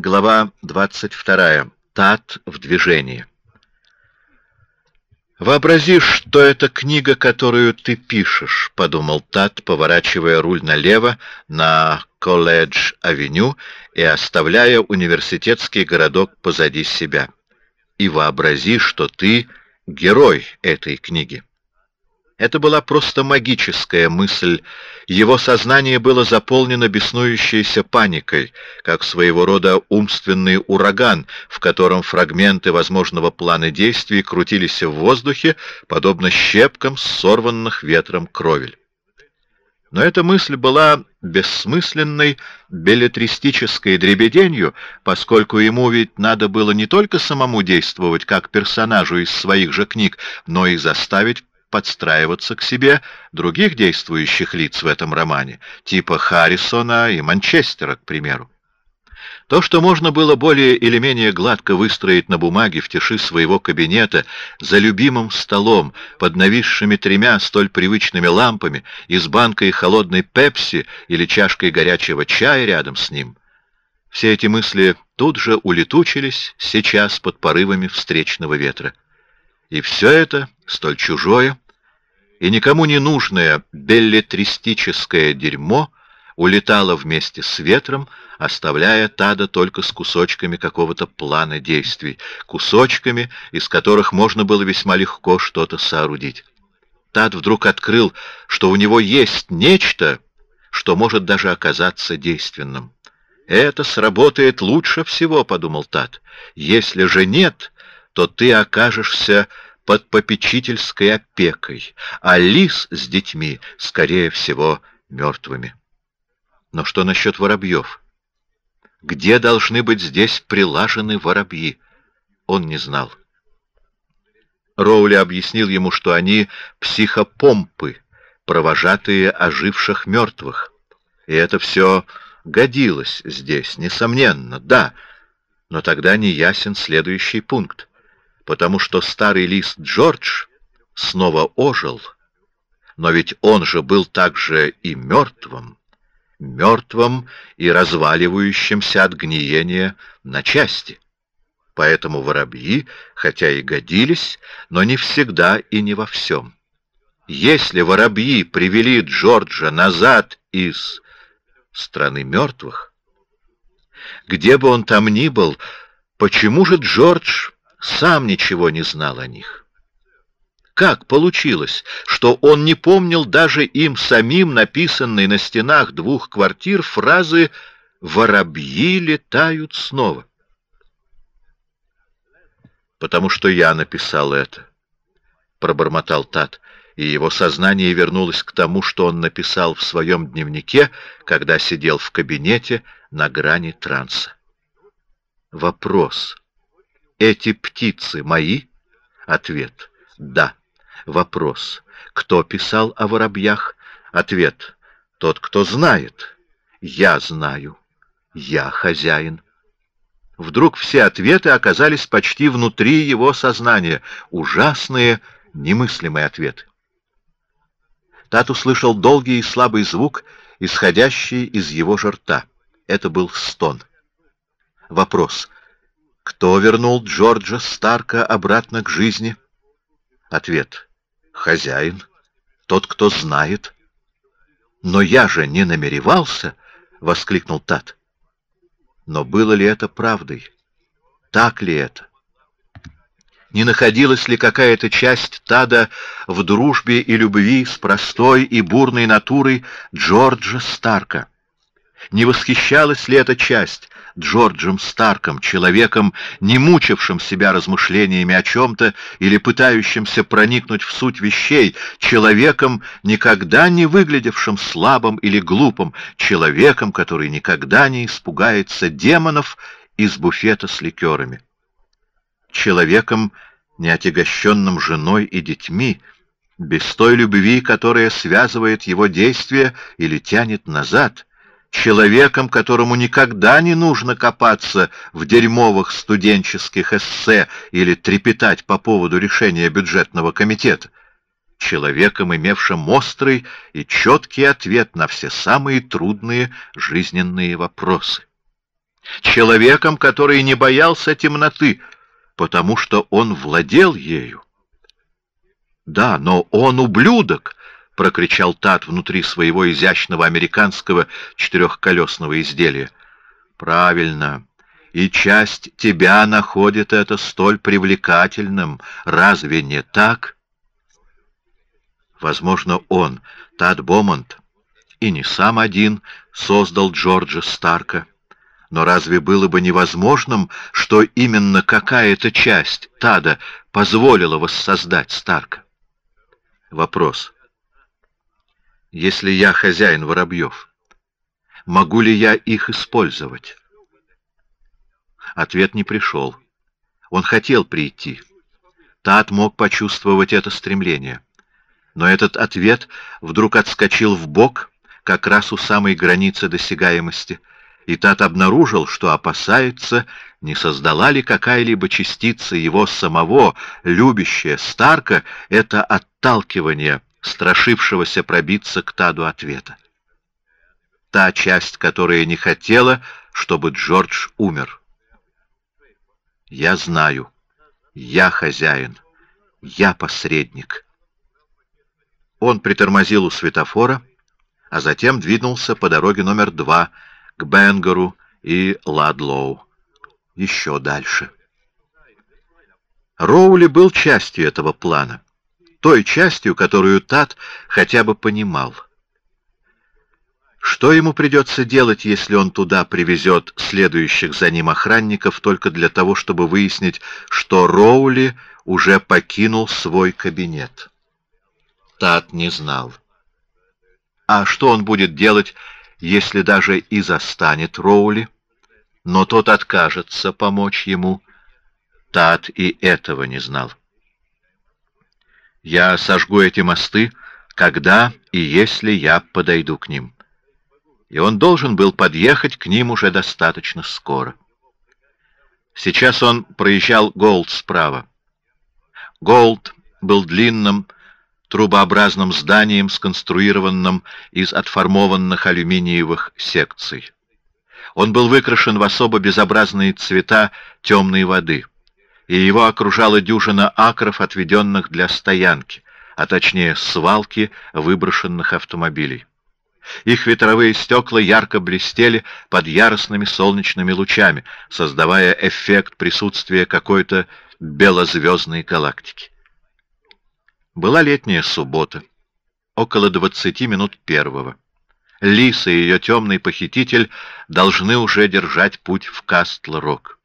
Глава 22. Тат в движении. «Вообрази, что это книга, которую ты пишешь», — подумал Тат, поворачивая руль налево на Колледж-авеню и оставляя университетский городок позади себя. «И вообрази, что ты герой этой книги». Это была просто магическая мысль. Его сознание было заполнено беснующейся паникой, как своего рода умственный ураган, в котором фрагменты возможного плана действий крутились в воздухе, подобно щепкам сорванных ветром кровель. Но эта мысль была бессмысленной беллетристической дребеденью, поскольку ему ведь надо было не только самому действовать как персонажу из своих же книг, но и заставить подстраиваться к себе других действующих лиц в этом романе, типа Харрисона и Манчестера, к примеру. То, что можно было более или менее гладко выстроить на бумаге в тиши своего кабинета, за любимым столом, под нависшими тремя столь привычными лампами и с банкой холодной пепси или чашкой горячего чая рядом с ним, все эти мысли тут же улетучились сейчас под порывами встречного ветра. И все это, столь чужое и никому не нужное беллетристическое дерьмо, улетало вместе с ветром, оставляя Тада только с кусочками какого-то плана действий, кусочками, из которых можно было весьма легко что-то соорудить. Тад вдруг открыл, что у него есть нечто, что может даже оказаться действенным. «Это сработает лучше всего», — подумал Тад. «Если же нет, то ты окажешься под попечительской опекой, а лис с детьми, скорее всего, мертвыми. Но что насчет воробьев? Где должны быть здесь прилажены воробьи? Он не знал. Роули объяснил ему, что они психопомпы, провожатые оживших мертвых. И это все годилось здесь, несомненно, да, но тогда не ясен следующий пункт потому что старый лист Джордж снова ожил, но ведь он же был также и мертвым, мертвым и разваливающимся от гниения на части. Поэтому воробьи, хотя и годились, но не всегда и не во всем. Если воробьи привели Джорджа назад из страны мертвых, где бы он там ни был, почему же Джордж сам ничего не знал о них. Как получилось, что он не помнил даже им самим написанной на стенах двух квартир фразы «Воробьи летают снова»? «Потому что я написал это», — пробормотал Тат, и его сознание вернулось к тому, что он написал в своем дневнике, когда сидел в кабинете на грани транса. Вопрос — эти птицы мои? Ответ. Да. Вопрос. Кто писал о воробьях? Ответ. Тот, кто знает. Я знаю. Я хозяин. Вдруг все ответы оказались почти внутри его сознания. Ужасные, немыслимые ответы. Тат услышал долгий и слабый звук, исходящий из его же рта. Это был стон. Вопрос. Кто вернул Джорджа Старка обратно к жизни? Ответ. Хозяин. Тот, кто знает. Но я же не намеревался, — воскликнул Тат. Но было ли это правдой? Так ли это? Не находилась ли какая-то часть Тада в дружбе и любви с простой и бурной натурой Джорджа Старка? Не восхищалась ли эта часть Джорджем Старком, человеком, не мучившим себя размышлениями о чем-то или пытающимся проникнуть в суть вещей, человеком, никогда не выглядевшим слабым или глупым, человеком, который никогда не испугается демонов из буфета с ликерами. Человеком, не отягощенным женой и детьми, без той любви, которая связывает его действия или тянет назад — человеком, которому никогда не нужно копаться в дерьмовых студенческих эссе или трепетать по поводу решения бюджетного комитета, человеком, имевшим острый и четкий ответ на все самые трудные жизненные вопросы. человеком, который не боялся темноты, потому что он владел ею. Да, но он ублюдок, прокричал Тат внутри своего изящного американского четырехколесного изделия. Правильно. И часть тебя находит это столь привлекательным, разве не так? Возможно, он, Тат Бомонт, и не сам один создал Джорджа Старка. Но разве было бы невозможным, что именно какая-то часть Тада позволила воссоздать Старка? Вопрос. Если я хозяин воробьев, могу ли я их использовать? Ответ не пришел. Он хотел прийти. Тад мог почувствовать это стремление. Но этот ответ вдруг отскочил в бок, как раз у самой границы досягаемости, и Тат обнаружил, что опасается, не создала ли какая-либо частица его самого, любящая Старка, это отталкивание, страшившегося пробиться к Таду ответа. Та часть, которая не хотела, чтобы Джордж умер. Я знаю. Я хозяин. Я посредник. Он притормозил у светофора, а затем двинулся по дороге номер два к Бенгору и Ладлоу. Еще дальше. Роули был частью этого плана, той частью, которую Тат хотя бы понимал. Что ему придется делать, если он туда привезет следующих за ним охранников только для того, чтобы выяснить, что Роули уже покинул свой кабинет? Тат не знал. А что он будет делать, если даже и застанет Роули, но тот откажется помочь ему? Тат и этого не знал. Я сожгу эти мосты, когда и если я подойду к ним. И он должен был подъехать к ним уже достаточно скоро. Сейчас он проезжал Голд справа. Голд был длинным, трубообразным зданием, сконструированным из отформованных алюминиевых секций. Он был выкрашен в особо безобразные цвета темной воды, и его окружала дюжина акров, отведенных для стоянки, а точнее свалки выброшенных автомобилей. Их ветровые стекла ярко блестели под яростными солнечными лучами, создавая эффект присутствия какой-то белозвездной галактики. Была летняя суббота, около двадцати минут первого. Лиса и ее темный похититель должны уже держать путь в Кастл-Рок.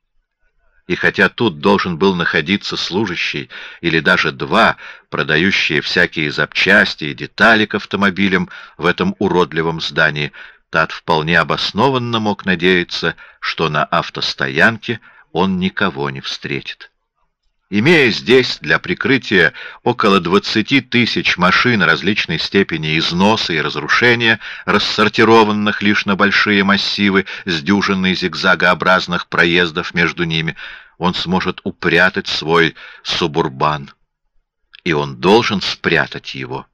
И хотя тут должен был находиться служащий или даже два, продающие всякие запчасти и детали к автомобилям в этом уродливом здании, Тат вполне обоснованно мог надеяться, что на автостоянке он никого не встретит. Имея здесь для прикрытия около 20 тысяч машин различной степени износа и разрушения, рассортированных лишь на большие массивы с дюжиной зигзагообразных проездов между ними, он сможет упрятать свой субурбан. И он должен спрятать его.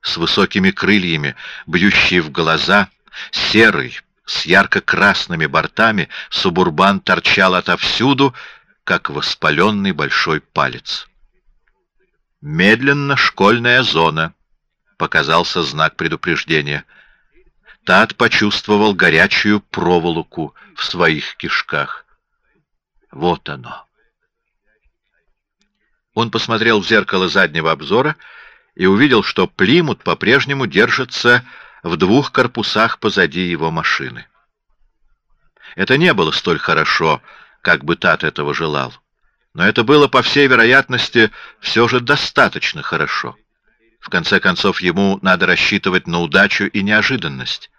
С высокими крыльями, бьющий в глаза, серый, с ярко-красными бортами, субурбан торчал отовсюду, как воспаленный большой палец. Медленно школьная зона. Показался знак предупреждения. Тат почувствовал горячую проволоку в своих кишках. Вот оно. Он посмотрел в зеркало заднего обзора и увидел, что Плимут по-прежнему держится в двух корпусах позади его машины. Это не было столь хорошо, как бы Тат этого желал. Но это было, по всей вероятности, все же достаточно хорошо. В конце концов, ему надо рассчитывать на удачу и неожиданность.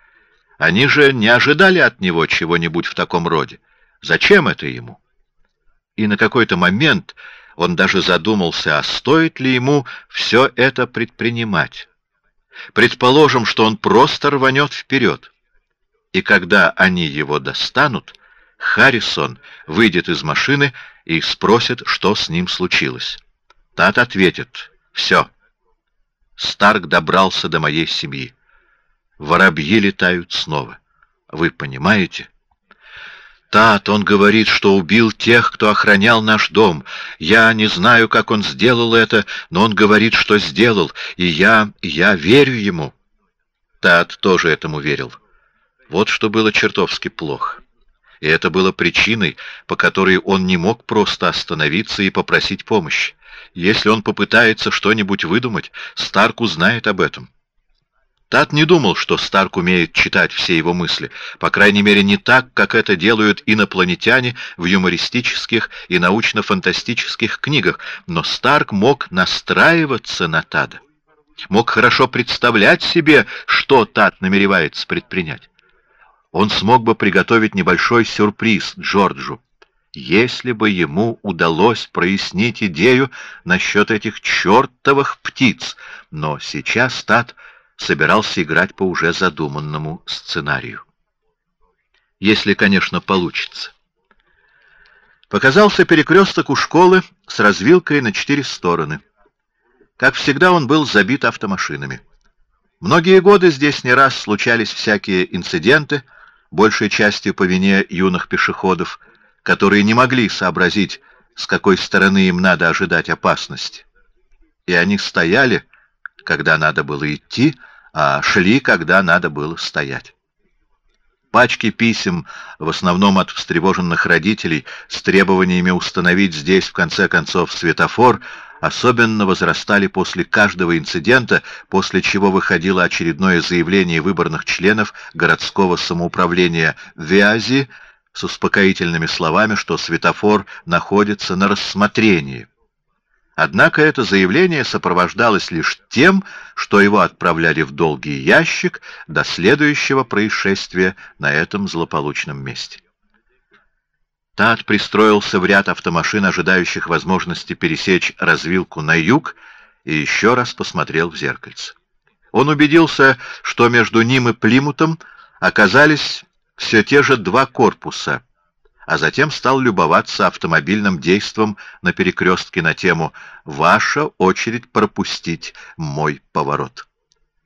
Они же не ожидали от него чего-нибудь в таком роде. Зачем это ему? И на какой-то момент он даже задумался, а стоит ли ему все это предпринимать. Предположим, что он просто рванет вперед. И когда они его достанут, Харрисон выйдет из машины и спросит, что с ним случилось. Тат ответит «Все. Старк добрался до моей семьи. Воробьи летают снова. Вы понимаете?» Тат, он говорит, что убил тех, кто охранял наш дом. Я не знаю, как он сделал это, но он говорит, что сделал, и я... я верю ему». Тат тоже этому верил. Вот что было чертовски плохо. И это было причиной, по которой он не мог просто остановиться и попросить помощи. Если он попытается что-нибудь выдумать, Старк узнает об этом. Тат не думал, что Старк умеет читать все его мысли, по крайней мере не так, как это делают инопланетяне в юмористических и научно-фантастических книгах, но Старк мог настраиваться на Тада, мог хорошо представлять себе, что Тад намеревается предпринять. Он смог бы приготовить небольшой сюрприз Джорджу, если бы ему удалось прояснить идею насчет этих чертовых птиц, но сейчас Тад собирался играть по уже задуманному сценарию. Если, конечно, получится. Показался перекресток у школы с развилкой на четыре стороны. Как всегда, он был забит автомашинами. Многие годы здесь не раз случались всякие инциденты, большей частью по вине юных пешеходов, которые не могли сообразить, с какой стороны им надо ожидать опасности. И они стояли, когда надо было идти, а шли, когда надо было стоять. Пачки писем, в основном от встревоженных родителей, с требованиями установить здесь, в конце концов, светофор, особенно возрастали после каждого инцидента, после чего выходило очередное заявление выборных членов городского самоуправления Вязи с успокоительными словами, что светофор находится на рассмотрении. Однако это заявление сопровождалось лишь тем, что его отправляли в долгий ящик до следующего происшествия на этом злополучном месте. Тат пристроился в ряд автомашин, ожидающих возможности пересечь развилку на юг, и еще раз посмотрел в зеркальце. Он убедился, что между ним и Плимутом оказались все те же два корпуса — а затем стал любоваться автомобильным действом на перекрестке на тему «Ваша очередь пропустить мой поворот».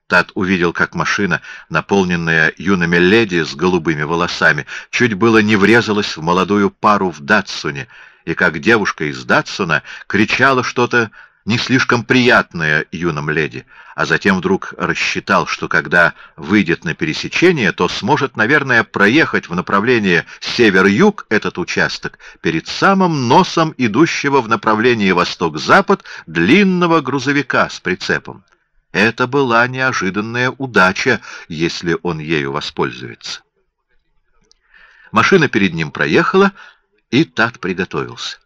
Тат увидел, как машина, наполненная юными леди с голубыми волосами, чуть было не врезалась в молодую пару в Датсуне, и как девушка из Датсуна кричала что-то не слишком приятное юным леди, а затем вдруг рассчитал, что когда выйдет на пересечение, то сможет, наверное, проехать в направлении север-юг этот участок перед самым носом идущего в направлении восток-запад длинного грузовика с прицепом. Это была неожиданная удача, если он ею воспользуется. Машина перед ним проехала, и Тат приготовился.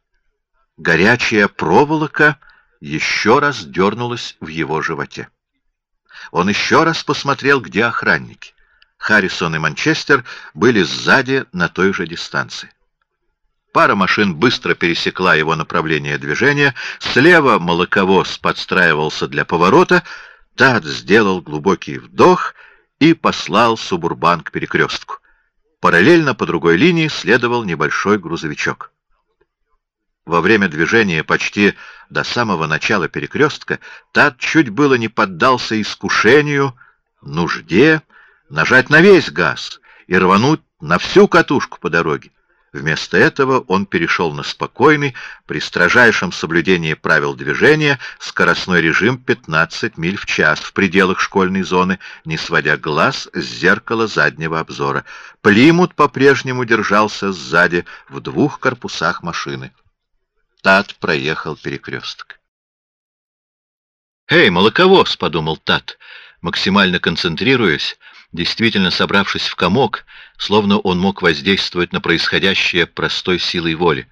Горячая проволока — еще раз дернулась в его животе. Он еще раз посмотрел, где охранники. Харрисон и Манчестер были сзади на той же дистанции. Пара машин быстро пересекла его направление движения. Слева молоковоз подстраивался для поворота. Тад сделал глубокий вдох и послал субурбан к перекрестку. Параллельно по другой линии следовал небольшой грузовичок. Во время движения почти до самого начала перекрестка Тат чуть было не поддался искушению, нужде, нажать на весь газ и рвануть на всю катушку по дороге. Вместо этого он перешел на спокойный, при строжайшем соблюдении правил движения, скоростной режим 15 миль в час в пределах школьной зоны, не сводя глаз с зеркала заднего обзора. Плимут по-прежнему держался сзади в двух корпусах машины. Тат проехал перекресток. «Эй, молоковоз!» — подумал Тат, максимально концентрируясь, действительно собравшись в комок, словно он мог воздействовать на происходящее простой силой воли.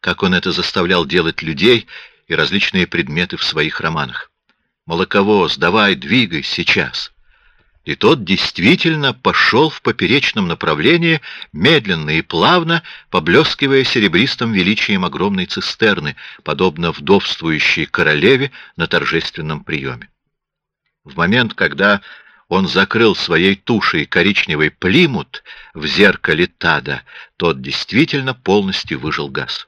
Как он это заставлял делать людей и различные предметы в своих романах. «Молоковоз, давай, двигай сейчас!» И тот действительно пошел в поперечном направлении, медленно и плавно, поблескивая серебристым величием огромной цистерны, подобно вдовствующей королеве на торжественном приеме. В момент, когда он закрыл своей тушей коричневый плимут в зеркале Тада, тот действительно полностью выжил газ.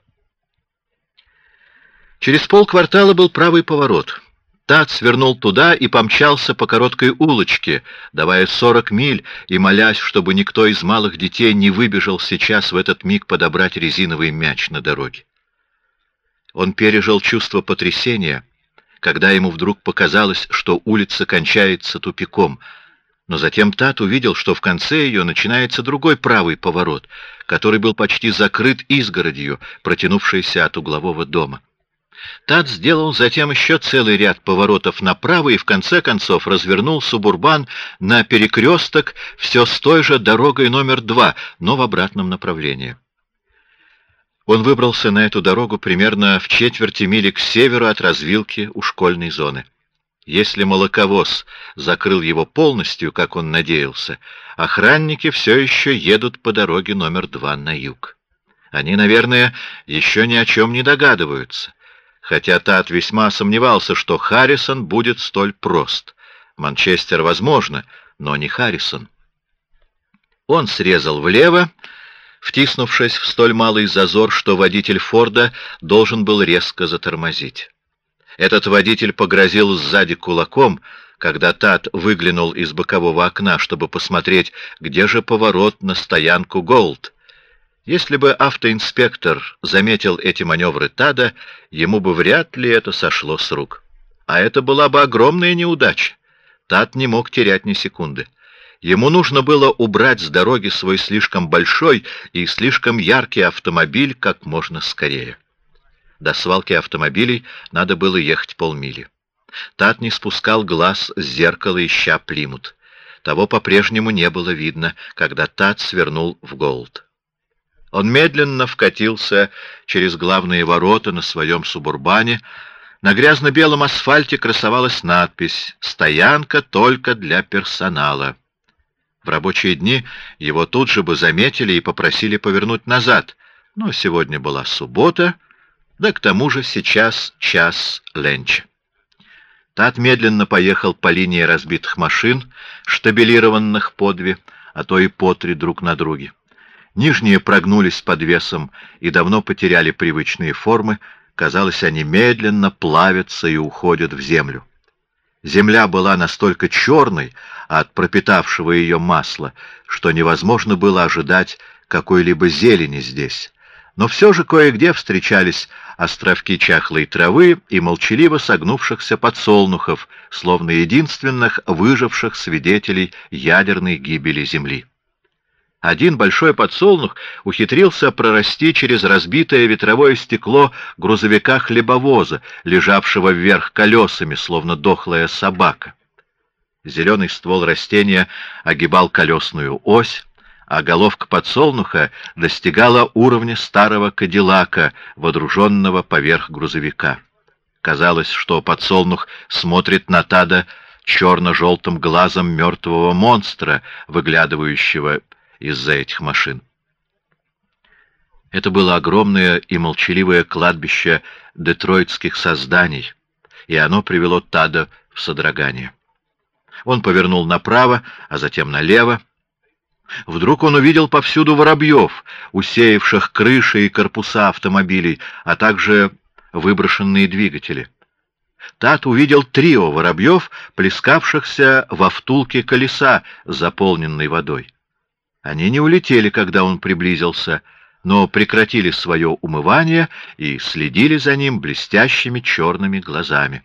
Через полквартала был правый поворот — Тат свернул туда и помчался по короткой улочке, давая сорок миль и молясь, чтобы никто из малых детей не выбежал сейчас в этот миг подобрать резиновый мяч на дороге. Он пережил чувство потрясения, когда ему вдруг показалось, что улица кончается тупиком, но затем Тат увидел, что в конце ее начинается другой правый поворот, который был почти закрыт изгородью, протянувшейся от углового дома. Тат сделал затем еще целый ряд поворотов направо и в конце концов развернул субурбан на перекресток все с той же дорогой номер два, но в обратном направлении. Он выбрался на эту дорогу примерно в четверти мили к северу от развилки у школьной зоны. Если молоковоз закрыл его полностью, как он надеялся, охранники все еще едут по дороге номер два на юг. Они, наверное, еще ни о чем не догадываются хотя Тат весьма сомневался, что Харрисон будет столь прост. Манчестер возможно, но не Харрисон. Он срезал влево, втиснувшись в столь малый зазор, что водитель Форда должен был резко затормозить. Этот водитель погрозил сзади кулаком, когда Тат выглянул из бокового окна, чтобы посмотреть, где же поворот на стоянку Голд. Если бы автоинспектор заметил эти маневры Тада, ему бы вряд ли это сошло с рук. А это была бы огромная неудача. Тад не мог терять ни секунды. Ему нужно было убрать с дороги свой слишком большой и слишком яркий автомобиль как можно скорее. До свалки автомобилей надо было ехать полмили. Тат не спускал глаз с зеркала, ища Плимут. Того по-прежнему не было видно, когда Тат свернул в Голд. Он медленно вкатился через главные ворота на своем субурбане. На грязно-белом асфальте красовалась надпись «Стоянка только для персонала». В рабочие дни его тут же бы заметили и попросили повернуть назад, но сегодня была суббота, да к тому же сейчас час ленча. Тат медленно поехал по линии разбитых машин, штабелированных по две, а то и по три друг на друге. Нижние прогнулись под весом и давно потеряли привычные формы, казалось, они медленно плавятся и уходят в землю. Земля была настолько черной от пропитавшего ее масла, что невозможно было ожидать какой-либо зелени здесь. Но все же кое-где встречались островки чахлой травы и молчаливо согнувшихся подсолнухов, словно единственных выживших свидетелей ядерной гибели Земли. Один большой подсолнух ухитрился прорасти через разбитое ветровое стекло грузовика-хлебовоза, лежавшего вверх колесами, словно дохлая собака. Зеленый ствол растения огибал колесную ось, а головка подсолнуха достигала уровня старого кадиллака, водруженного поверх грузовика. Казалось, что подсолнух смотрит на Тада черно-желтым глазом мертвого монстра, выглядывающего из-за этих машин. Это было огромное и молчаливое кладбище детройтских созданий, и оно привело Тада в содрогание. Он повернул направо, а затем налево. Вдруг он увидел повсюду воробьев, усеявших крыши и корпуса автомобилей, а также выброшенные двигатели. Тат увидел трио воробьев, плескавшихся во втулке колеса, заполненной водой. Они не улетели, когда он приблизился, но прекратили свое умывание и следили за ним блестящими черными глазами.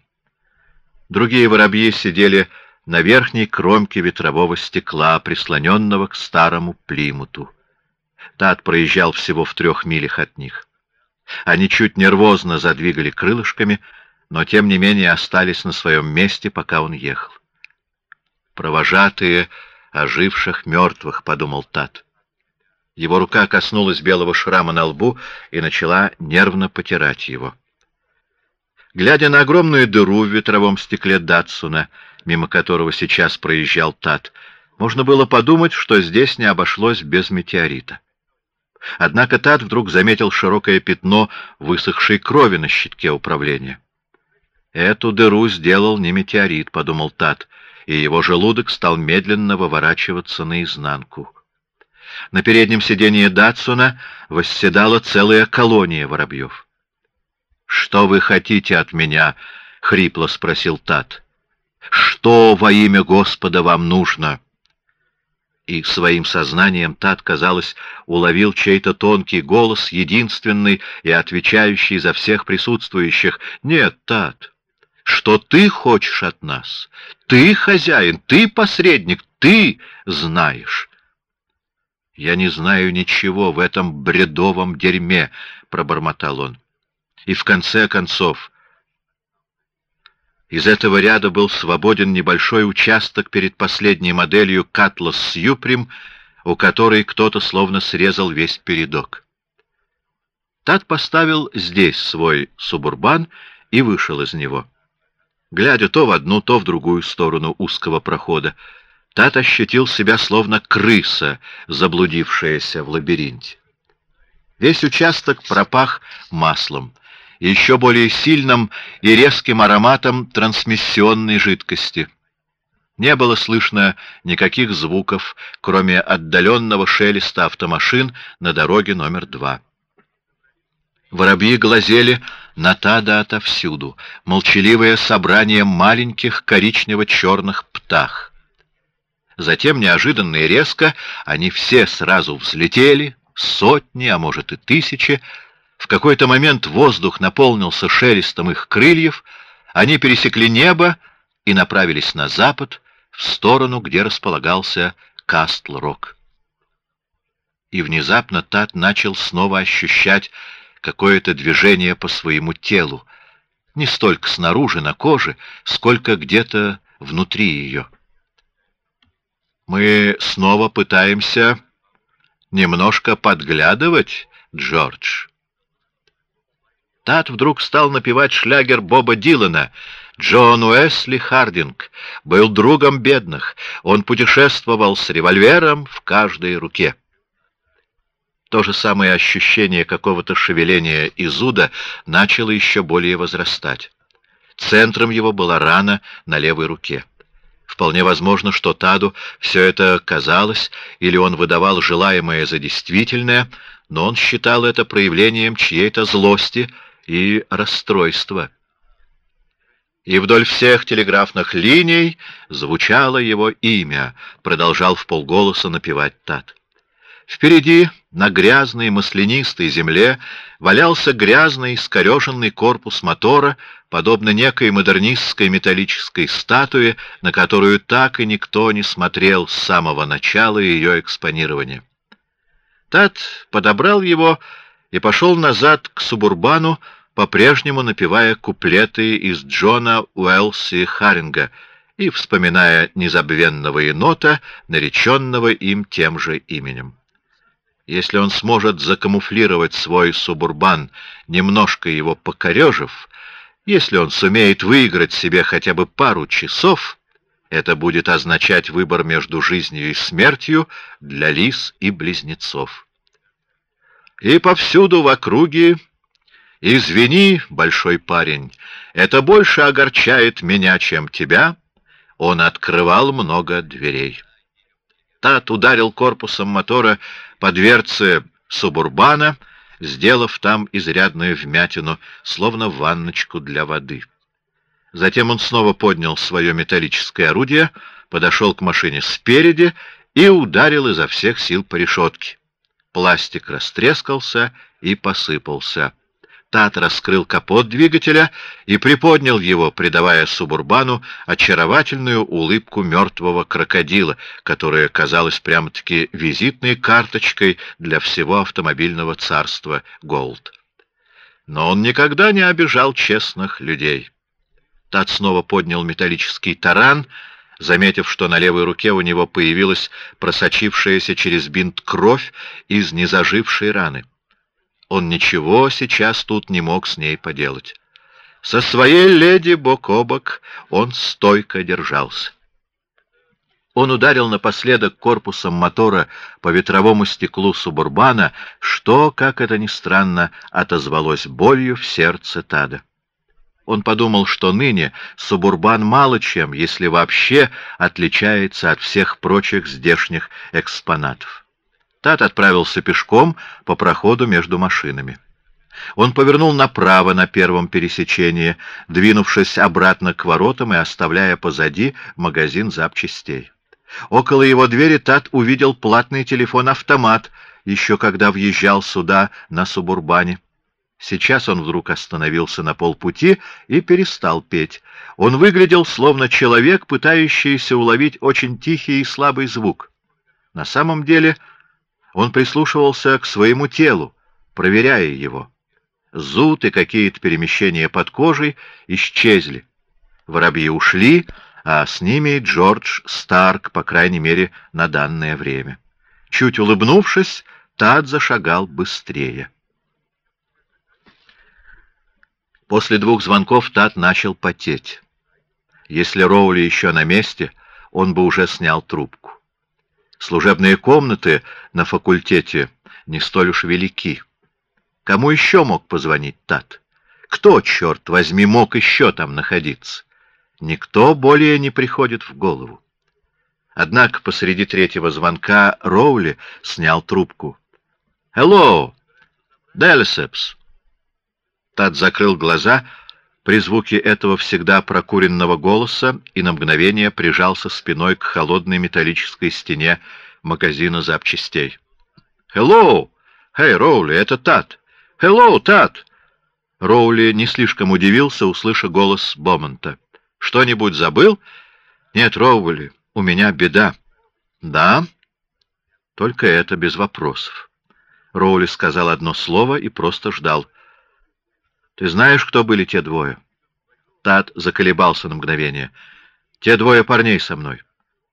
Другие воробьи сидели на верхней кромке ветрового стекла, прислоненного к старому плимуту. Тат проезжал всего в трех милях от них. Они чуть нервозно задвигали крылышками, но тем не менее остались на своем месте, пока он ехал. Провожатые оживших мертвых, — подумал Тат. Его рука коснулась белого шрама на лбу и начала нервно потирать его. Глядя на огромную дыру в ветровом стекле Датсуна, мимо которого сейчас проезжал Тат, можно было подумать, что здесь не обошлось без метеорита. Однако Тат вдруг заметил широкое пятно высохшей крови на щитке управления. «Эту дыру сделал не метеорит», — подумал Тат, и его желудок стал медленно выворачиваться наизнанку. На переднем сиденье Датсуна восседала целая колония воробьев. «Что вы хотите от меня?» — хрипло спросил Тат. «Что во имя Господа вам нужно?» И своим сознанием Тат, казалось, уловил чей-то тонкий голос, единственный и отвечающий за всех присутствующих. «Нет, Тат, что ты хочешь от нас? Ты хозяин, ты посредник, ты знаешь». «Я не знаю ничего в этом бредовом дерьме», — пробормотал он. «И в конце концов...» Из этого ряда был свободен небольшой участок перед последней моделью Катлас Сьюприм, у которой кто-то словно срезал весь передок. Тат поставил здесь свой субурбан и вышел из него. Глядя то в одну, то в другую сторону узкого прохода, Тат ощутил себя словно крыса, заблудившаяся в лабиринте. Весь участок пропах маслом еще более сильным и резким ароматом трансмиссионной жидкости. Не было слышно никаких звуков, кроме отдаленного шелеста автомашин на дороге номер два. Воробьи глазели на Тада отовсюду, молчаливое собрание маленьких коричнево-черных птах. Затем неожиданно и резко они все сразу взлетели, сотни, а может и тысячи, в какой-то момент воздух наполнился шелестом их крыльев, они пересекли небо и направились на запад, в сторону, где располагался Кастл-Рок. И внезапно Тат начал снова ощущать какое-то движение по своему телу, не столько снаружи на коже, сколько где-то внутри ее. Мы снова пытаемся немножко подглядывать, Джордж. Тат вдруг стал напевать шлягер Боба Дилана. Джон Уэсли Хардинг был другом бедных. Он путешествовал с револьвером в каждой руке. То же самое ощущение какого-то шевеления и зуда начало еще более возрастать. Центром его была рана на левой руке. Вполне возможно, что Таду все это казалось, или он выдавал желаемое за действительное, но он считал это проявлением чьей-то злости — и расстройства. И вдоль всех телеграфных линий звучало его имя, продолжал в полголоса напевать Тат. Впереди, на грязной маслянистой земле, валялся грязный скореженный корпус мотора, подобно некой модернистской металлической статуе, на которую так и никто не смотрел с самого начала ее экспонирования. Тат подобрал его и пошел назад к субурбану, по-прежнему напевая куплеты из Джона Уэлси Харинга и вспоминая незабвенного енота, нареченного им тем же именем. Если он сможет закамуфлировать свой субурбан, немножко его покорежив, если он сумеет выиграть себе хотя бы пару часов, это будет означать выбор между жизнью и смертью для лис и близнецов. И повсюду в округе Извини, большой парень, это больше огорчает меня, чем тебя. Он открывал много дверей. Тат ударил корпусом мотора по дверце субурбана, сделав там изрядную вмятину, словно ванночку для воды. Затем он снова поднял свое металлическое орудие, подошел к машине спереди и ударил изо всех сил по решетке. Пластик растрескался и посыпался. Тат раскрыл капот двигателя и приподнял его, придавая субурбану очаровательную улыбку мертвого крокодила, которая казалась прямо-таки визитной карточкой для всего автомобильного царства Голд. Но он никогда не обижал честных людей. Тат снова поднял металлический таран, заметив, что на левой руке у него появилась просочившаяся через бинт кровь из незажившей раны. Он ничего сейчас тут не мог с ней поделать. Со своей леди бок о бок он стойко держался. Он ударил напоследок корпусом мотора по ветровому стеклу субурбана, что, как это ни странно, отозвалось болью в сердце Тада. Он подумал, что ныне субурбан мало чем, если вообще отличается от всех прочих здешних экспонатов. Тат отправился пешком по проходу между машинами. Он повернул направо на первом пересечении, двинувшись обратно к воротам и оставляя позади магазин запчастей. Около его двери Тат увидел платный телефон-автомат, еще когда въезжал сюда на субурбане. Сейчас он вдруг остановился на полпути и перестал петь. Он выглядел словно человек, пытающийся уловить очень тихий и слабый звук. На самом деле он прислушивался к своему телу, проверяя его. Зуд и какие-то перемещения под кожей исчезли. Воробьи ушли, а с ними Джордж Старк, по крайней мере, на данное время. Чуть улыбнувшись, Тад зашагал быстрее. После двух звонков Тад начал потеть. Если Роули еще на месте, он бы уже снял трубку. Служебные комнаты на факультете не столь уж велики. Кому еще мог позвонить Тат? Кто, черт возьми, мог еще там находиться? Никто более не приходит в голову. Однако посреди третьего звонка Роули снял трубку. «Hello, Делесепс!» Тат закрыл глаза при звуке этого всегда прокуренного голоса и на мгновение прижался спиной к холодной металлической стене магазина запчастей. «Hello! Эй, Роули, это Тат! «Хеллоу, Тат!» Роули не слишком удивился, услыша голос Бомонта. «Что-нибудь забыл?» «Нет, Роули, у меня беда». «Да?» «Только это, без вопросов». Роули сказал одно слово и просто ждал. «Ты знаешь, кто были те двое?» Тат заколебался на мгновение. «Те двое парней со мной».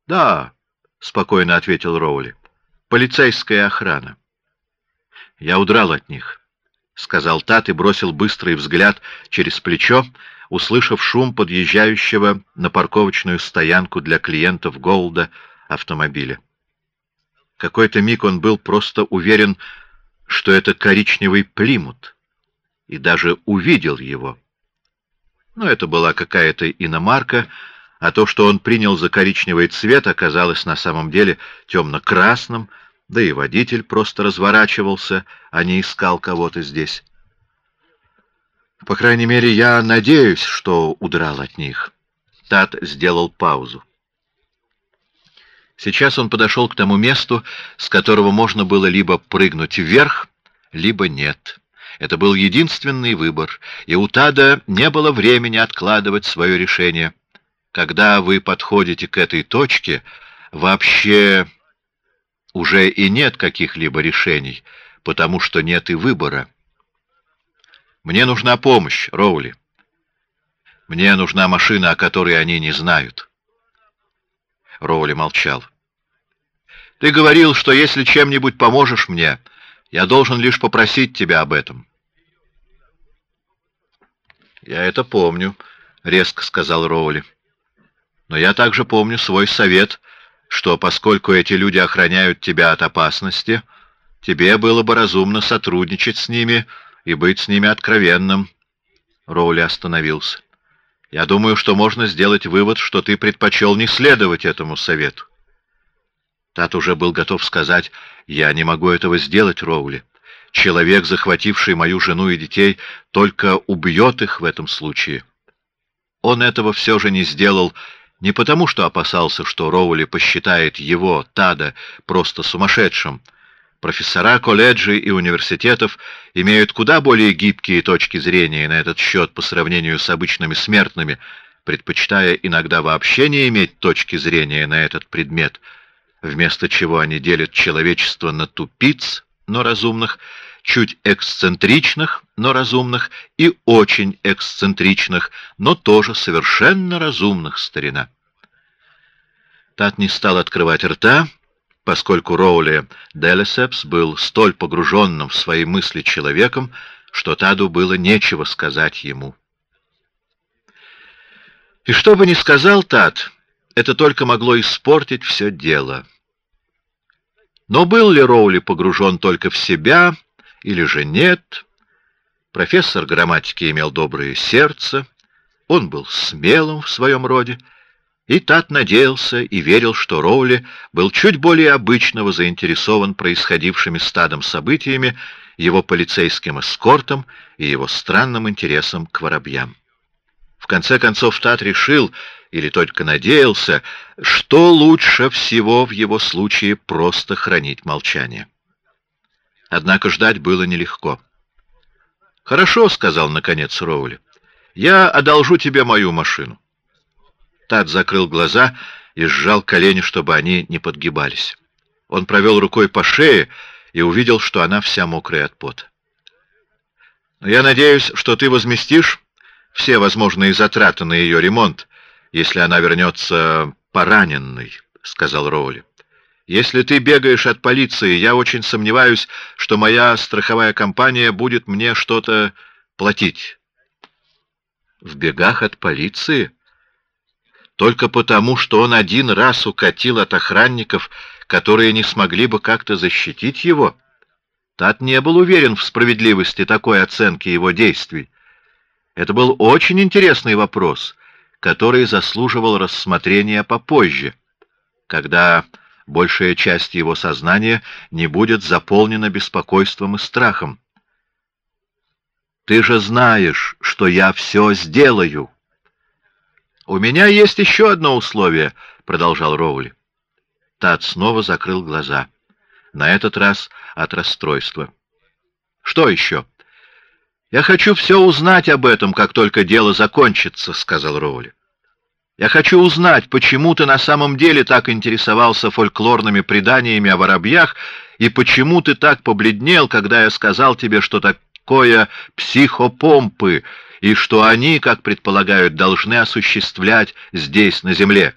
«Да», — спокойно ответил Роули. «Полицейская охрана». Я удрал от них. — сказал Тат и бросил быстрый взгляд через плечо, услышав шум подъезжающего на парковочную стоянку для клиентов Голда автомобиля. Какой-то миг он был просто уверен, что это коричневый плимут, и даже увидел его. Но это была какая-то иномарка, а то, что он принял за коричневый цвет, оказалось на самом деле темно-красным, да и водитель просто разворачивался, а не искал кого-то здесь. По крайней мере, я надеюсь, что удрал от них. Тат сделал паузу. Сейчас он подошел к тому месту, с которого можно было либо прыгнуть вверх, либо нет. Это был единственный выбор, и у Тада не было времени откладывать свое решение. Когда вы подходите к этой точке, вообще уже и нет каких-либо решений, потому что нет и выбора. Мне нужна помощь, Роули. Мне нужна машина, о которой они не знают. Роули молчал. Ты говорил, что если чем-нибудь поможешь мне, я должен лишь попросить тебя об этом. Я это помню, резко сказал Роули. Но я также помню свой совет что поскольку эти люди охраняют тебя от опасности, тебе было бы разумно сотрудничать с ними и быть с ними откровенным. Роули остановился. Я думаю, что можно сделать вывод, что ты предпочел не следовать этому совету. Тат уже был готов сказать, я не могу этого сделать, Роули. Человек, захвативший мою жену и детей, только убьет их в этом случае. Он этого все же не сделал не потому, что опасался, что Роули посчитает его, Тада, просто сумасшедшим. Профессора колледжей и университетов имеют куда более гибкие точки зрения на этот счет по сравнению с обычными смертными, предпочитая иногда вообще не иметь точки зрения на этот предмет, вместо чего они делят человечество на тупиц, но разумных, чуть эксцентричных, но разумных, и очень эксцентричных, но тоже совершенно разумных старина. Тат не стал открывать рта, поскольку Роули Делесепс был столь погруженным в свои мысли человеком, что Таду было нечего сказать ему. И что бы ни сказал Тад, это только могло испортить все дело. Но был ли Роули погружен только в себя, или же нет. Профессор грамматики имел доброе сердце, он был смелым в своем роде, и Тат надеялся и верил, что Роули был чуть более обычного заинтересован происходившими стадом событиями, его полицейским эскортом и его странным интересом к воробьям. В конце концов Тат решил, или только надеялся, что лучше всего в его случае просто хранить молчание. Однако ждать было нелегко. «Хорошо», — сказал наконец Роули, — «я одолжу тебе мою машину». Тат закрыл глаза и сжал колени, чтобы они не подгибались. Он провел рукой по шее и увидел, что она вся мокрая от пота. «Я надеюсь, что ты возместишь все возможные затраты на ее ремонт, если она вернется пораненной», — сказал Роули. «Если ты бегаешь от полиции, я очень сомневаюсь, что моя страховая компания будет мне что-то платить». «В бегах от полиции?» Только потому, что он один раз укатил от охранников, которые не смогли бы как-то защитить его? Тат не был уверен в справедливости такой оценки его действий. Это был очень интересный вопрос, который заслуживал рассмотрения попозже, когда большая часть его сознания не будет заполнена беспокойством и страхом. «Ты же знаешь, что я все сделаю!» «У меня есть еще одно условие», — продолжал Роули. Тат снова закрыл глаза. На этот раз от расстройства. «Что еще?» «Я хочу все узнать об этом, как только дело закончится», — сказал Роули. «Я хочу узнать, почему ты на самом деле так интересовался фольклорными преданиями о воробьях и почему ты так побледнел, когда я сказал тебе, что такое психопомпы и что они, как предполагают, должны осуществлять здесь, на земле».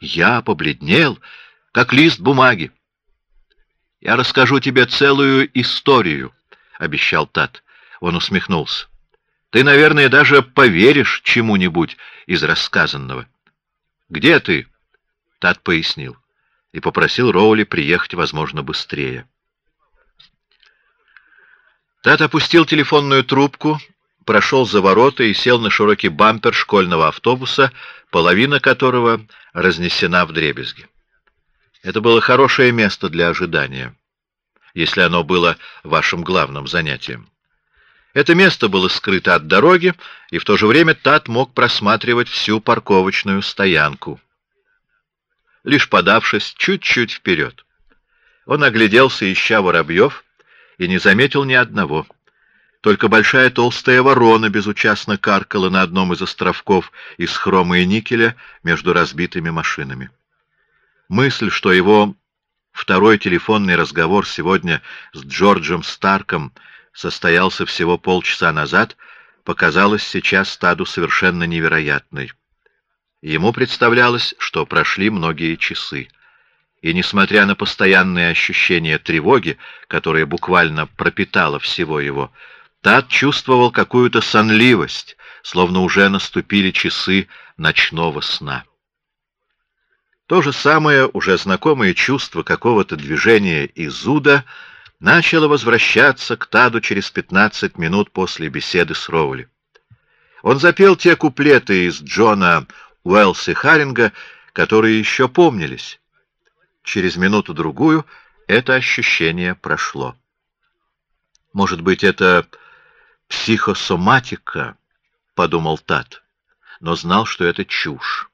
«Я побледнел, как лист бумаги. «Я расскажу тебе целую историю», — обещал Тат. Он усмехнулся. «Ты, наверное, даже поверишь чему-нибудь из рассказанного». «Где ты?» — Тат пояснил и попросил Роули приехать, возможно, быстрее. Тат опустил телефонную трубку, прошел за ворота и сел на широкий бампер школьного автобуса, половина которого разнесена в дребезги. Это было хорошее место для ожидания, если оно было вашим главным занятием. Это место было скрыто от дороги, и в то же время Тат мог просматривать всю парковочную стоянку, лишь подавшись чуть-чуть вперед. Он огляделся, ища воробьев, и не заметил ни одного. Только большая толстая ворона безучастно каркала на одном из островков из хрома и никеля между разбитыми машинами. Мысль, что его второй телефонный разговор сегодня с Джорджем Старком состоялся всего полчаса назад, показалась сейчас стаду совершенно невероятной. Ему представлялось, что прошли многие часы. И несмотря на постоянное ощущение тревоги, которое буквально пропитало всего его, Тат чувствовал какую-то сонливость, словно уже наступили часы ночного сна. То же самое, уже знакомое чувство какого-то движения и зуда начало возвращаться к Таду через пятнадцать минут после беседы с Роули. Он запел те куплеты из Джона Уэлси Харинга, которые еще помнились. Через минуту-другую это ощущение прошло. «Может быть, это психосоматика?» — подумал Тад, но знал, что это чушь.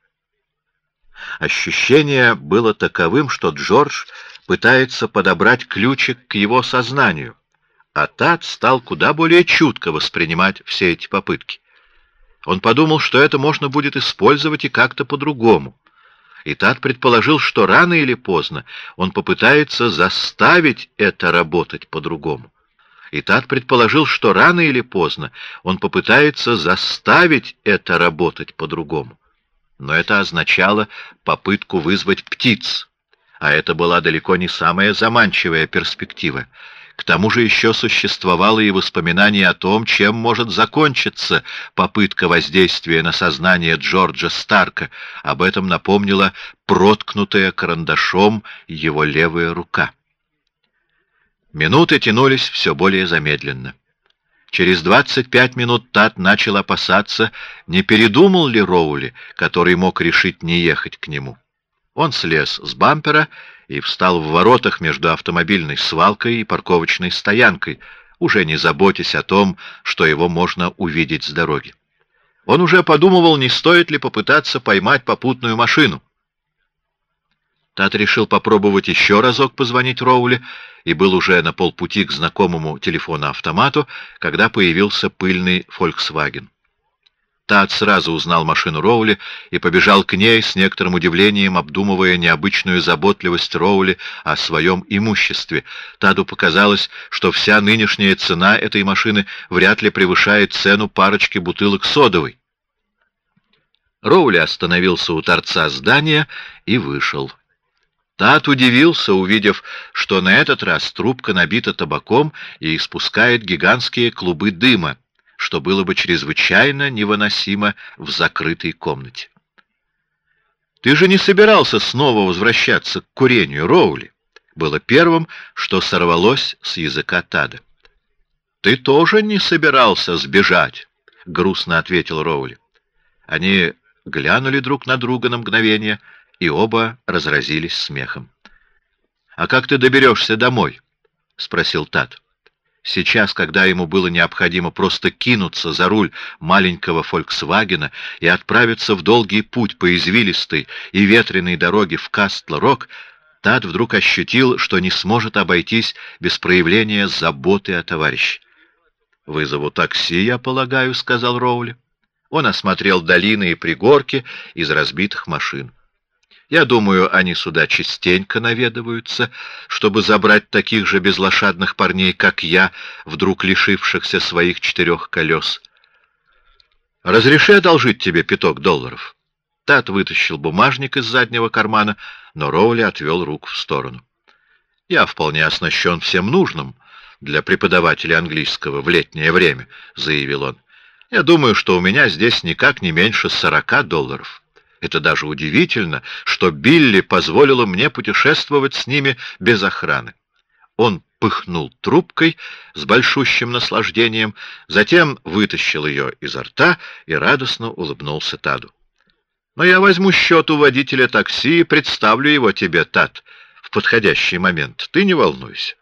Ощущение было таковым, что Джордж пытается подобрать ключик к его сознанию, а Тат стал куда более чутко воспринимать все эти попытки. Он подумал, что это можно будет использовать и как-то по-другому. И Тат предположил, что рано или поздно он попытается заставить это работать по-другому. И Тат предположил, что рано или поздно он попытается заставить это работать по-другому но это означало попытку вызвать птиц, а это была далеко не самая заманчивая перспектива. К тому же еще существовало и воспоминание о том, чем может закончиться попытка воздействия на сознание Джорджа Старка. Об этом напомнила проткнутая карандашом его левая рука. Минуты тянулись все более замедленно. Через двадцать пять минут Тат начал опасаться, не передумал ли Роули, который мог решить не ехать к нему. Он слез с бампера и встал в воротах между автомобильной свалкой и парковочной стоянкой, уже не заботясь о том, что его можно увидеть с дороги. Он уже подумывал, не стоит ли попытаться поймать попутную машину. Тат решил попробовать еще разок позвонить Роули и был уже на полпути к знакомому телефону-автомату, когда появился пыльный Volkswagen. Тат сразу узнал машину Роули и побежал к ней с некоторым удивлением, обдумывая необычную заботливость Роули о своем имуществе. Таду показалось, что вся нынешняя цена этой машины вряд ли превышает цену парочки бутылок содовой. Роули остановился у торца здания и вышел. Тат удивился, увидев, что на этот раз трубка набита табаком и испускает гигантские клубы дыма что было бы чрезвычайно невыносимо в закрытой комнате. Ты же не собирался снова возвращаться к курению, Роули? Было первым, что сорвалось с языка Тада. Ты тоже не собирался сбежать, грустно ответил Роули. Они глянули друг на друга на мгновение и оба разразились смехом. А как ты доберешься домой? спросил Тад. Сейчас, когда ему было необходимо просто кинуться за руль маленького Фольксвагена и отправиться в долгий путь по извилистой и ветреной дороге в Кастл-Рок, Тад вдруг ощутил, что не сможет обойтись без проявления заботы о товарище. «Вызову такси, я полагаю», — сказал Роули. Он осмотрел долины и пригорки из разбитых машин. Я думаю, они сюда частенько наведываются, чтобы забрать таких же безлошадных парней, как я, вдруг лишившихся своих четырех колес. Разреши одолжить тебе пяток долларов. Тат вытащил бумажник из заднего кармана, но Роули отвел руку в сторону. Я вполне оснащен всем нужным для преподавателя английского в летнее время, заявил он. Я думаю, что у меня здесь никак не меньше сорока долларов. Это даже удивительно, что Билли позволила мне путешествовать с ними без охраны. Он пыхнул трубкой с большущим наслаждением, затем вытащил ее изо рта и радостно улыбнулся Таду. Но я возьму счет у водителя такси и представлю его тебе, Тад, в подходящий момент. Ты не волнуйся.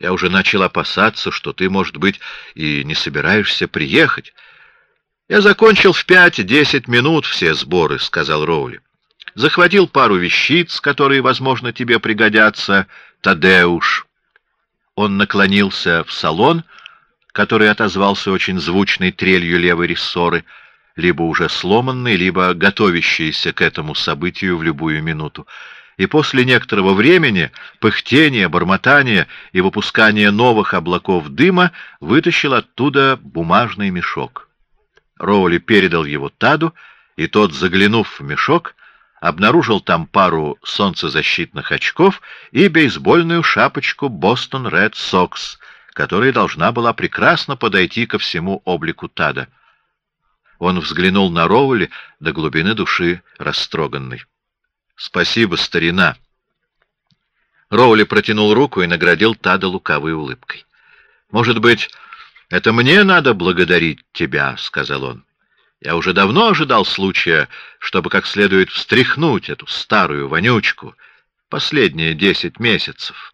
Я уже начал опасаться, что ты, может быть, и не собираешься приехать. Я закончил в пять-десять минут все сборы, сказал Роули. Захватил пару вещиц, которые, возможно, тебе пригодятся. Тадеуш. Он наклонился в салон, который отозвался очень звучной трелью левой рессоры, либо уже сломанный, либо готовящийся к этому событию в любую минуту. И после некоторого времени, пыхтения, бормотания и выпускания новых облаков дыма вытащил оттуда бумажный мешок. Роули передал его Таду, и тот, заглянув в мешок, обнаружил там пару солнцезащитных очков и бейсбольную шапочку Бостон Ред Сокс, которая должна была прекрасно подойти ко всему облику Тада. Он взглянул на Роули до глубины души растроганный. Спасибо, старина. Роули протянул руку и наградил Тада лукавой улыбкой. Может быть, это мне надо благодарить тебя, сказал он. Я уже давно ожидал случая, чтобы как следует встряхнуть эту старую вонючку. Последние десять месяцев.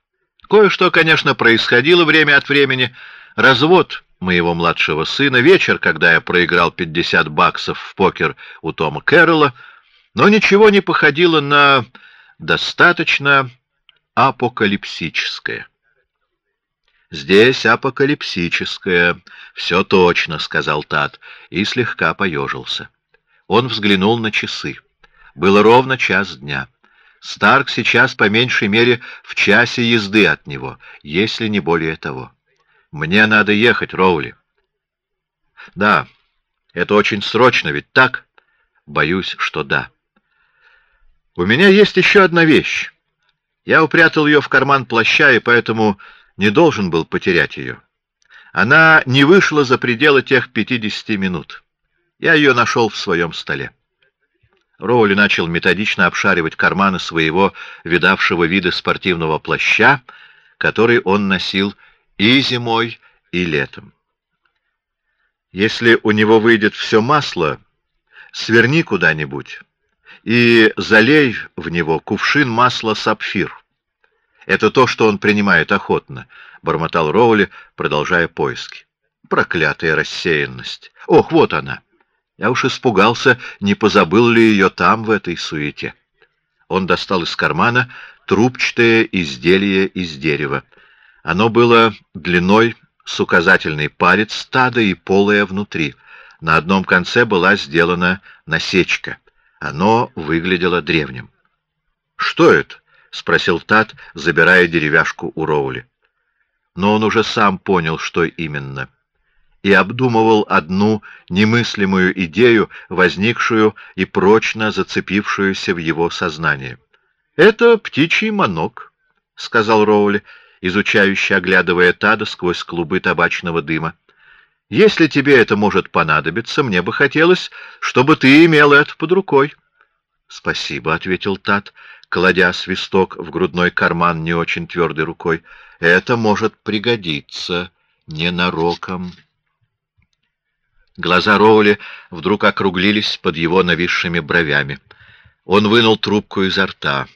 Кое-что, конечно, происходило время от времени. Развод моего младшего сына, вечер, когда я проиграл пятьдесят баксов в покер у Тома Кэрролла, но ничего не походило на достаточно апокалипсическое. Здесь апокалипсическое, все точно, сказал Тат и слегка поежился. Он взглянул на часы. Было ровно час дня. Старк сейчас по меньшей мере в часе езды от него, если не более того. Мне надо ехать, Роули. Да, это очень срочно, ведь так? Боюсь, что да. У меня есть еще одна вещь. Я упрятал ее в карман плаща, и поэтому не должен был потерять ее. Она не вышла за пределы тех пятидесяти минут. Я ее нашел в своем столе. Роули начал методично обшаривать карманы своего видавшего вида спортивного плаща, который он носил и зимой, и летом. Если у него выйдет все масло, сверни куда-нибудь и залей в него кувшин масла сапфир. Это то, что он принимает охотно, — бормотал Роули, продолжая поиски. Проклятая рассеянность! Ох, вот она! Я уж испугался, не позабыл ли ее там, в этой суете. Он достал из кармана трубчатое изделие из дерева. Оно было длиной с указательный палец стада и полое внутри. На одном конце была сделана насечка. Оно выглядело древним. «Что это?» — спросил Тат, забирая деревяшку у Роули. Но он уже сам понял, что именно, и обдумывал одну немыслимую идею, возникшую и прочно зацепившуюся в его сознании. «Это птичий манок», — сказал Роули, изучающе оглядывая Тада сквозь клубы табачного дыма. «Если тебе это может понадобиться, мне бы хотелось, чтобы ты имел это под рукой». «Спасибо», — ответил Тад, кладя свисток в грудной карман не очень твердой рукой. «Это может пригодиться ненароком». Глаза Роули вдруг округлились под его нависшими бровями. Он вынул трубку изо рта.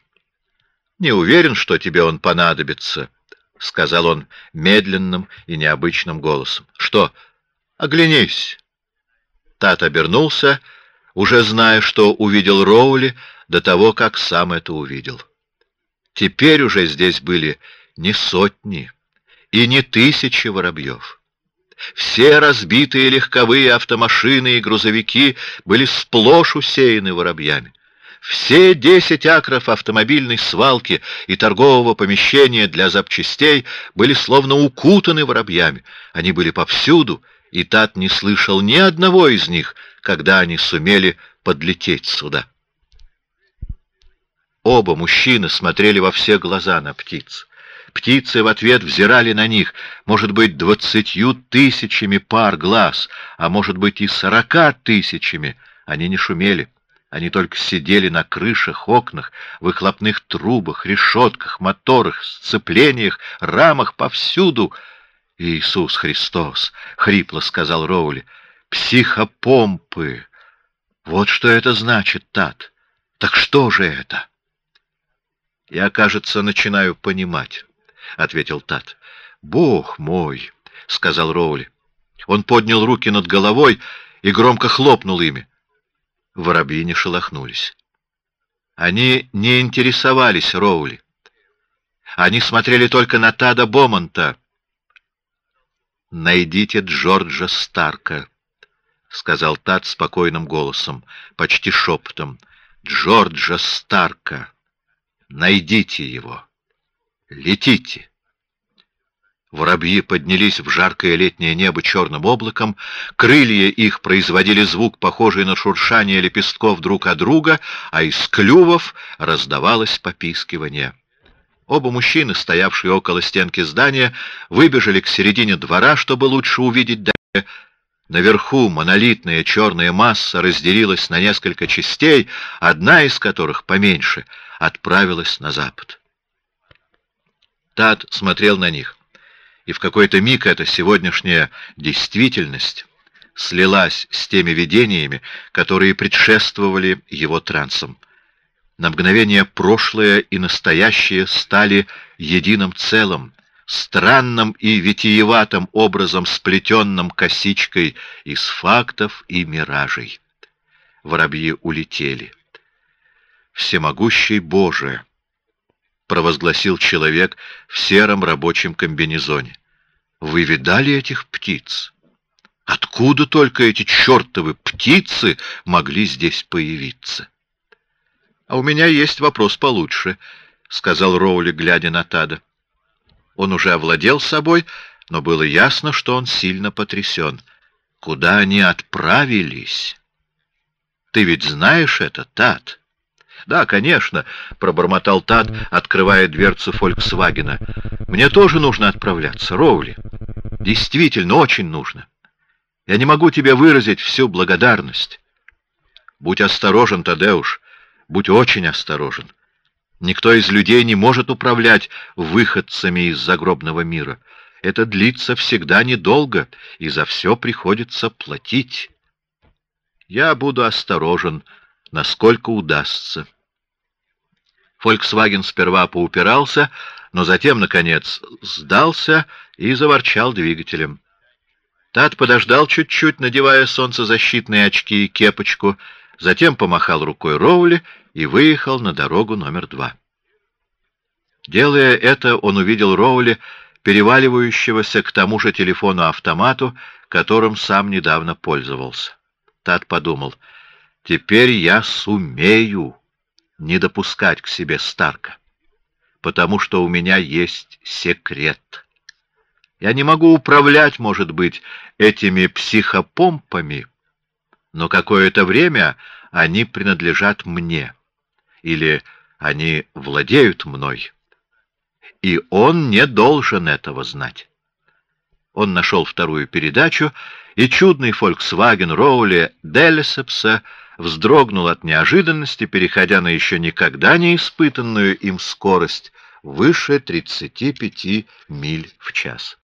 «Не уверен, что тебе он понадобится», — сказал он медленным и необычным голосом. «Что? Оглянись!» Тат обернулся, уже зная, что увидел Роули до того, как сам это увидел. Теперь уже здесь были не сотни и не тысячи воробьев. Все разбитые легковые автомашины и грузовики были сплошь усеяны воробьями. Все десять акров автомобильной свалки и торгового помещения для запчастей были словно укутаны воробьями. Они были повсюду, и Тат не слышал ни одного из них, когда они сумели подлететь сюда. Оба мужчины смотрели во все глаза на птиц. Птицы в ответ взирали на них, может быть, двадцатью тысячами пар глаз, а может быть и сорока тысячами. Они не шумели. Они только сидели на крышах, окнах, выхлопных трубах, решетках, моторах, сцеплениях, рамах повсюду. «Иисус Христос!» — хрипло сказал Роули. «Психопомпы! Вот что это значит, Тат! Так что же это?» «Я, кажется, начинаю понимать», — ответил Тат. «Бог мой!» — сказал Роули. Он поднял руки над головой и громко хлопнул ими. Воробьи не шелохнулись. Они не интересовались Роули. Они смотрели только на Тада Бомонта. «Найдите Джорджа Старка», — сказал Тад спокойным голосом, почти шепотом. «Джорджа Старка! Найдите его! Летите!» Воробьи поднялись в жаркое летнее небо черным облаком, крылья их производили звук, похожий на шуршание лепестков друг от друга, а из клювов раздавалось попискивание. Оба мужчины, стоявшие около стенки здания, выбежали к середине двора, чтобы лучше увидеть дальше. Наверху монолитная черная масса разделилась на несколько частей, одна из которых, поменьше, отправилась на запад. Тат смотрел на них и в какой-то миг эта сегодняшняя действительность слилась с теми видениями, которые предшествовали его трансам. На мгновение прошлое и настоящее стали единым целым, странным и витиеватым образом сплетенным косичкой из фактов и миражей. Воробьи улетели. «Всемогущий Боже!» — провозгласил человек в сером рабочем комбинезоне. «Вы видали этих птиц? Откуда только эти чертовы птицы могли здесь появиться?» «А у меня есть вопрос получше», — сказал Роули, глядя на Тада. Он уже овладел собой, но было ясно, что он сильно потрясен. «Куда они отправились?» «Ты ведь знаешь это, Тад?» «Да, конечно», — пробормотал Тад, открывая дверцу «Фольксвагена». «Мне тоже нужно отправляться, Роули. Действительно, очень нужно. Я не могу тебе выразить всю благодарность. Будь осторожен, Тадеуш, будь очень осторожен. Никто из людей не может управлять выходцами из загробного мира. Это длится всегда недолго, и за все приходится платить. Я буду осторожен, — насколько удастся. Volkswagen сперва поупирался, но затем, наконец, сдался и заворчал двигателем. Тат подождал чуть-чуть, надевая солнцезащитные очки и кепочку, затем помахал рукой Роули и выехал на дорогу номер два. Делая это, он увидел Роули, переваливающегося к тому же телефону-автомату, которым сам недавно пользовался. Тат подумал, «Теперь я сумею не допускать к себе Старка, потому что у меня есть секрет. Я не могу управлять, может быть, этими психопомпами, но какое-то время они принадлежат мне, или они владеют мной» и он не должен этого знать. Он нашел вторую передачу, и чудный Volkswagen Роули Делесепса вздрогнул от неожиданности, переходя на еще никогда не испытанную им скорость выше 35 миль в час.